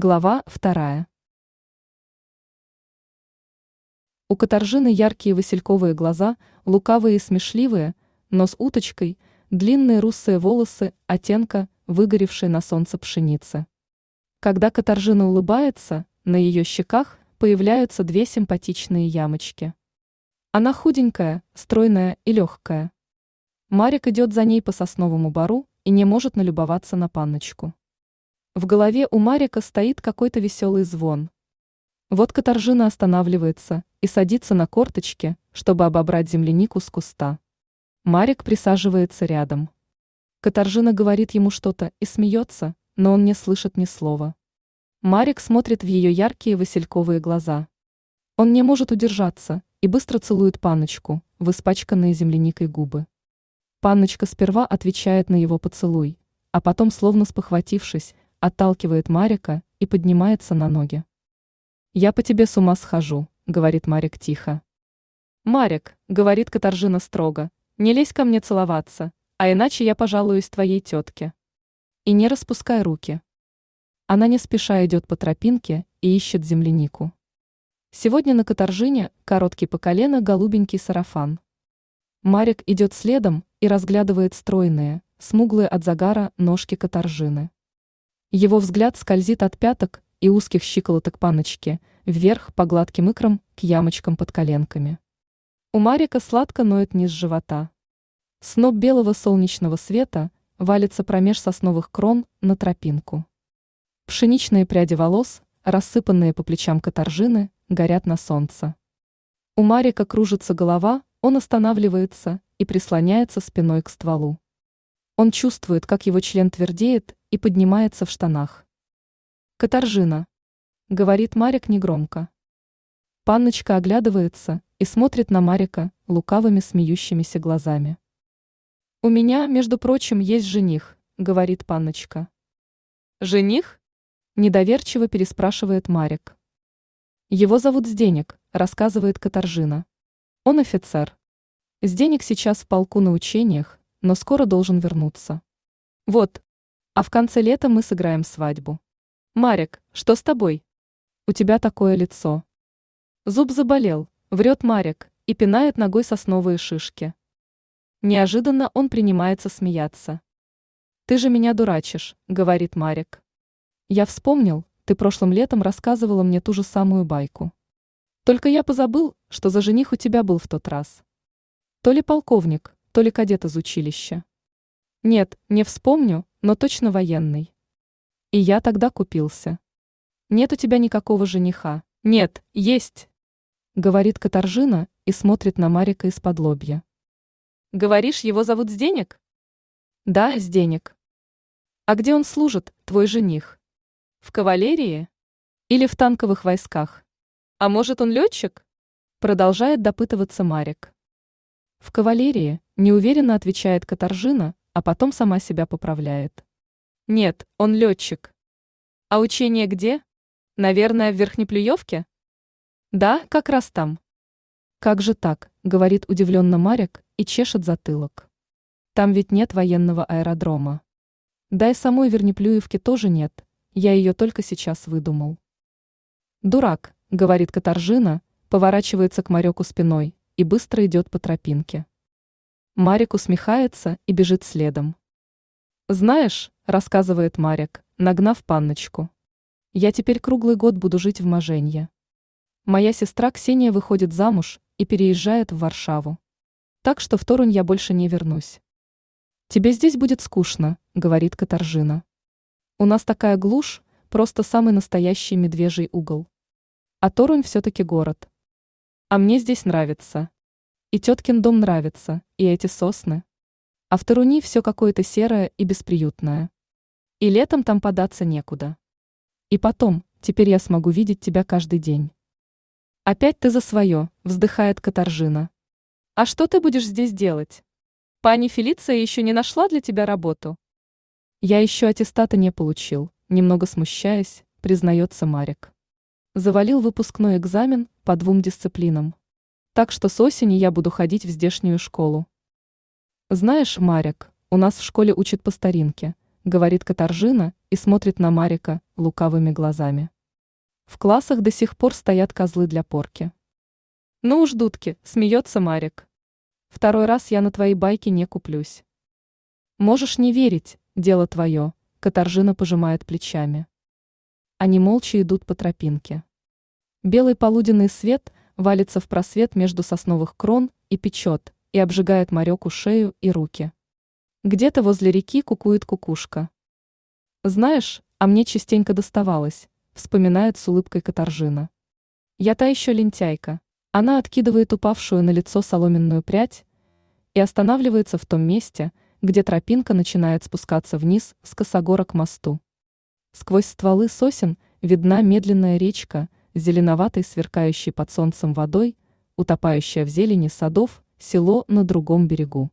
Глава вторая. У Катаржины яркие васильковые глаза, лукавые и смешливые, нос уточкой, длинные русые волосы, оттенка, выгоревшей на солнце пшеницы. Когда Катаржина улыбается, на ее щеках появляются две симпатичные ямочки. Она худенькая, стройная и легкая. Марик идет за ней по сосновому бару и не может налюбоваться на панночку. В голове у Марика стоит какой-то веселый звон. Вот Катаржина останавливается и садится на корточки, чтобы обобрать землянику с куста. Марик присаживается рядом. Катаржина говорит ему что-то и смеется, но он не слышит ни слова. Марик смотрит в ее яркие васильковые глаза. Он не может удержаться и быстро целует паночку, в испачканные земляникой губы. Панночка сперва отвечает на его поцелуй, а потом, словно спохватившись, отталкивает Марика и поднимается на ноги. «Я по тебе с ума схожу», — говорит Марик тихо. «Марик», — говорит Катаржина строго, — «не лезь ко мне целоваться, а иначе я пожалуюсь твоей тетке». И не распускай руки. Она не спеша идет по тропинке и ищет землянику. Сегодня на Катаржине короткий по колено голубенький сарафан. Марик идет следом и разглядывает стройные, смуглые от загара ножки Катаржины. Его взгляд скользит от пяток и узких щиколоток паночки вверх по гладким икрам к ямочкам под коленками. У Марика сладко ноет низ живота. Сноп белого солнечного света валится промеж сосновых крон на тропинку. Пшеничные пряди волос, рассыпанные по плечам каторжины, горят на солнце. У Марика кружится голова, он останавливается и прислоняется спиной к стволу. Он чувствует, как его член твердеет и поднимается в штанах. «Катаржина», — говорит Марик негромко. Панночка оглядывается и смотрит на Марика лукавыми смеющимися глазами. «У меня, между прочим, есть жених», — говорит Панночка. «Жених?» — недоверчиво переспрашивает Марик. «Его зовут Сденек», — рассказывает Катаржина. «Он офицер. Сденек сейчас в полку на учениях, но скоро должен вернуться. Вот. А в конце лета мы сыграем свадьбу. Марик, что с тобой? У тебя такое лицо. Зуб заболел, врет Марик и пинает ногой сосновые шишки. Неожиданно он принимается смеяться. «Ты же меня дурачишь», — говорит Марик. «Я вспомнил, ты прошлым летом рассказывала мне ту же самую байку. Только я позабыл, что за жених у тебя был в тот раз. То ли полковник, то ли кадет из училища. Нет, не вспомню, но точно военный. И я тогда купился. Нет у тебя никакого жениха. Нет, есть. Говорит Катаржина и смотрит на Марика из-под лобья. Говоришь, его зовут Сденек? Да, Сденек. А где он служит, твой жених? В кавалерии? Или в танковых войсках? А может, он летчик? Продолжает допытываться Марик. В кавалерии, неуверенно отвечает Катаржина, а потом сама себя поправляет. Нет, он летчик. А учение где? Наверное, в Верхнеплюевке? Да, как раз там. Как же так, говорит удивленно Марик и чешет затылок. Там ведь нет военного аэродрома. Да и самой Вернеплюевки тоже нет, я ее только сейчас выдумал. Дурак, говорит Катаржина, поворачивается к Мареку спиной, и быстро идет по тропинке. Марик усмехается и бежит следом. «Знаешь», — рассказывает Марик, нагнав панночку, — «я теперь круглый год буду жить в Моженье. Моя сестра Ксения выходит замуж и переезжает в Варшаву. Так что в Торунь я больше не вернусь». «Тебе здесь будет скучно», — говорит Катаржина. «У нас такая глушь, просто самый настоящий медвежий угол. А Торунь все-таки город. А мне здесь нравится. И теткин дом нравится, и эти сосны. А в Таруни все какое-то серое и бесприютное. И летом там податься некуда. И потом, теперь я смогу видеть тебя каждый день. Опять ты за свое, вздыхает Катаржина. А что ты будешь здесь делать? Пани Фелиция еще не нашла для тебя работу. Я еще аттестата не получил, немного смущаясь, признается Марик завалил выпускной экзамен по двум дисциплинам. Так что с осени я буду ходить в здешнюю школу. Знаешь, Марик, у нас в школе учат по старинке, говорит Катаржина и смотрит на Марика лукавыми глазами. В классах до сих пор стоят козлы для порки. Ну уж, дудки, смеется Марик. Второй раз я на твои байки не куплюсь. Можешь не верить, дело твое, Катаржина пожимает плечами. Они молча идут по тропинке. Белый полуденный свет валится в просвет между сосновых крон и печет, и обжигает Мареку шею и руки. Где-то возле реки кукует кукушка. Знаешь, а мне частенько доставалось, вспоминает с улыбкой Катаржина. Я та еще лентяйка. Она откидывает упавшую на лицо соломенную прядь и останавливается в том месте, где тропинка начинает спускаться вниз с косогора к мосту. Сквозь стволы сосен видна медленная речка, зеленоватой сверкающей под солнцем водой, утопающая в зелени садов, село на другом берегу.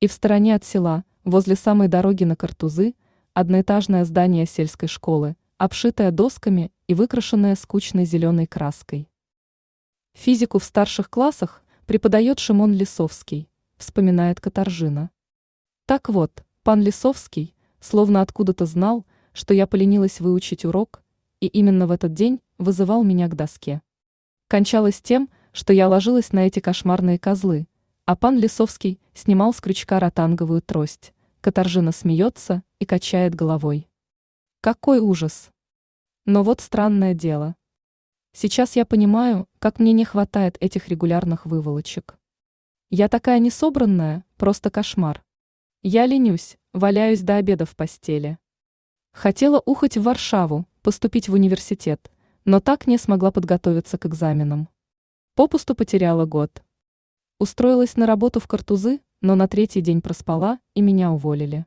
И в стороне от села, возле самой дороги на Картузы, одноэтажное здание сельской школы, обшитое досками и выкрашенное скучной зеленой краской. Физику в старших классах преподает Шимон Лисовский, вспоминает Катаржина. Так вот, пан Лисовский, словно откуда-то знал, что я поленилась выучить урок, и именно в этот день вызывал меня к доске. Кончалось тем, что я ложилась на эти кошмарные козлы, а пан Лисовский снимал с крючка ротанговую трость. Катаржина смеется и качает головой. Какой ужас! Но вот странное дело. Сейчас я понимаю, как мне не хватает этих регулярных выволочек. Я такая несобранная, просто кошмар. Я ленюсь, валяюсь до обеда в постели. Хотела ухать в Варшаву, поступить в университет, но так не смогла подготовиться к экзаменам. Попусту потеряла год. Устроилась на работу в картузы, но на третий день проспала, и меня уволили.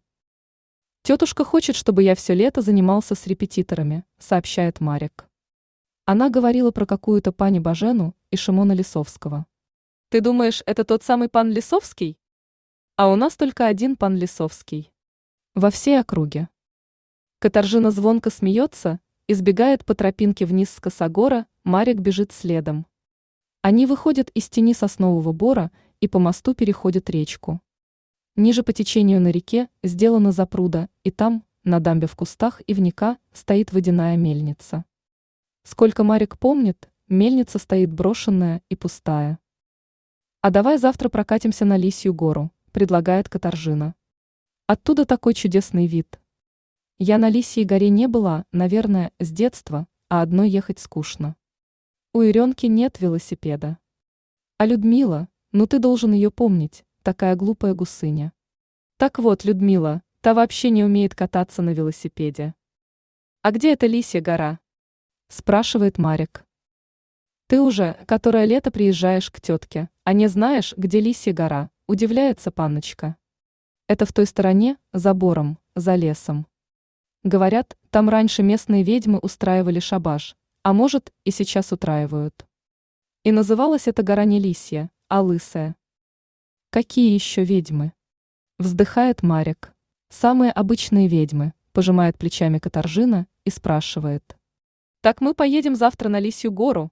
Тетушка хочет, чтобы я все лето занимался с репетиторами, сообщает Марик. Она говорила про какую-то пани Бажену и Шимона Лисовского. Ты думаешь, это тот самый пан Лисовский? А у нас только один пан Лисовский. Во всей округе. Катаржина звонко смеется, избегает по тропинке вниз с косогора, Марик бежит следом. Они выходят из тени соснового бора и по мосту переходят речку. Ниже по течению на реке сделана запруда, и там, на дамбе в кустах ивника, стоит водяная мельница. Сколько Марик помнит, мельница стоит брошенная и пустая. «А давай завтра прокатимся на Лисью гору», – предлагает Катаржина. «Оттуда такой чудесный вид». Я на Лисьей горе не была, наверное, с детства, а одной ехать скучно. У Иренки нет велосипеда. А Людмила, ну ты должен ее помнить, такая глупая гусыня. Так вот, Людмила, та вообще не умеет кататься на велосипеде. А где эта Лисья гора? Спрашивает Марик. Ты уже, которое лето приезжаешь к тетке, а не знаешь, где Лисья гора, удивляется панночка. Это в той стороне, за бором, за лесом. Говорят, там раньше местные ведьмы устраивали шабаш, а может, и сейчас утраивают. И называлась эта гора не Лисья, а Лысая. Какие еще ведьмы? Вздыхает Марик. Самые обычные ведьмы, пожимает плечами Катаржина и спрашивает. Так мы поедем завтра на Лисью гору?